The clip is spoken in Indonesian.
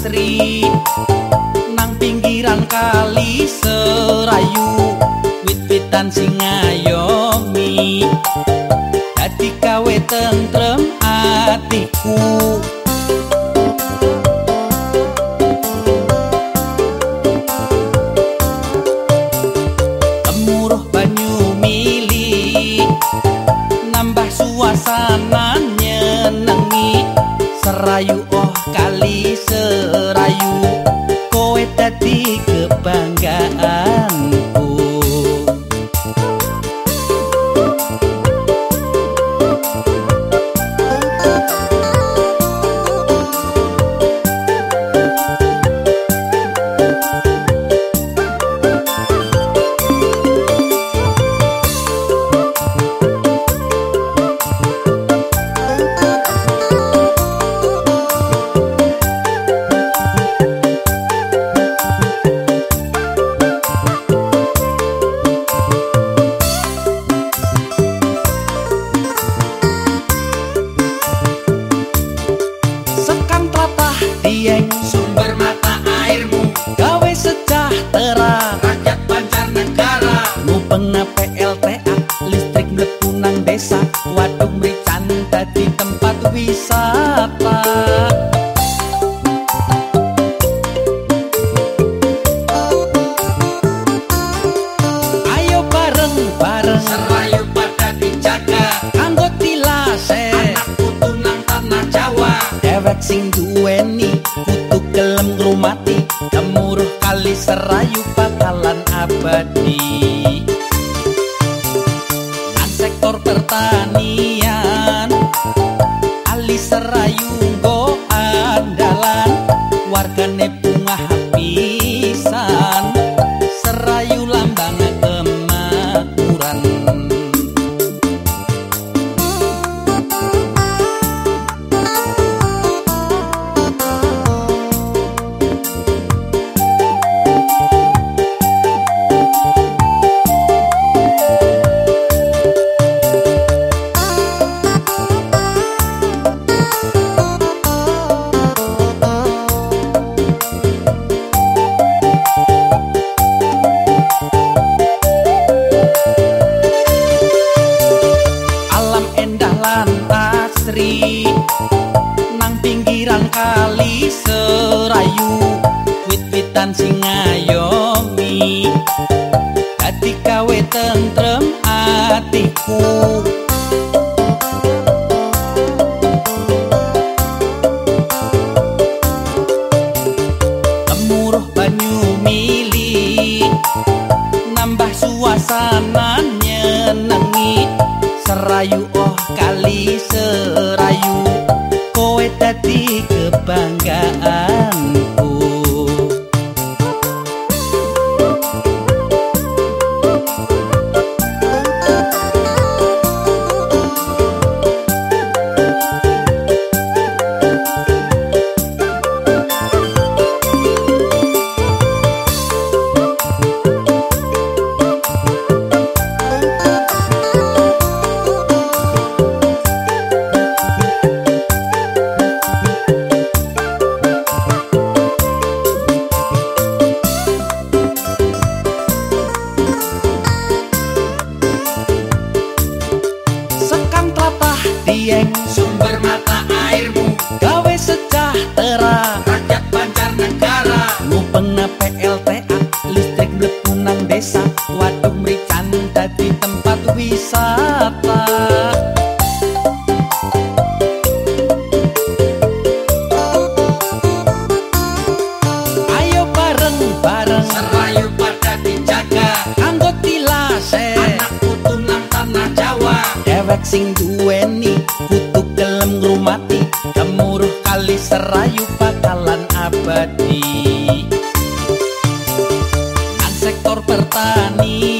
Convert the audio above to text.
asri nang pinggiran kali serayu wit-witan sing ngayomi. Dadi kawe tentrem atiku kali Dewek sing duweni kudu gelem ngrumati Gemuruh kali serayu bakalan abadi. Nang sektor pertanian asri nang pinggiran kali serayu wit-witan sing ngayomi dadi kawe tentrem atiku Kemuruh banyu mili nambah suasana serayu oh kali serayu kowe dadi kebanggaanku wisata Ayo bareng-bareng serayu pada dijaga. Kanggo tilase anak putu nang tanah Jawa. Dewek sing duweni kudu gelem ngrumati Gemuruh kali serayu bakalan abadi. Nang sektor pertanian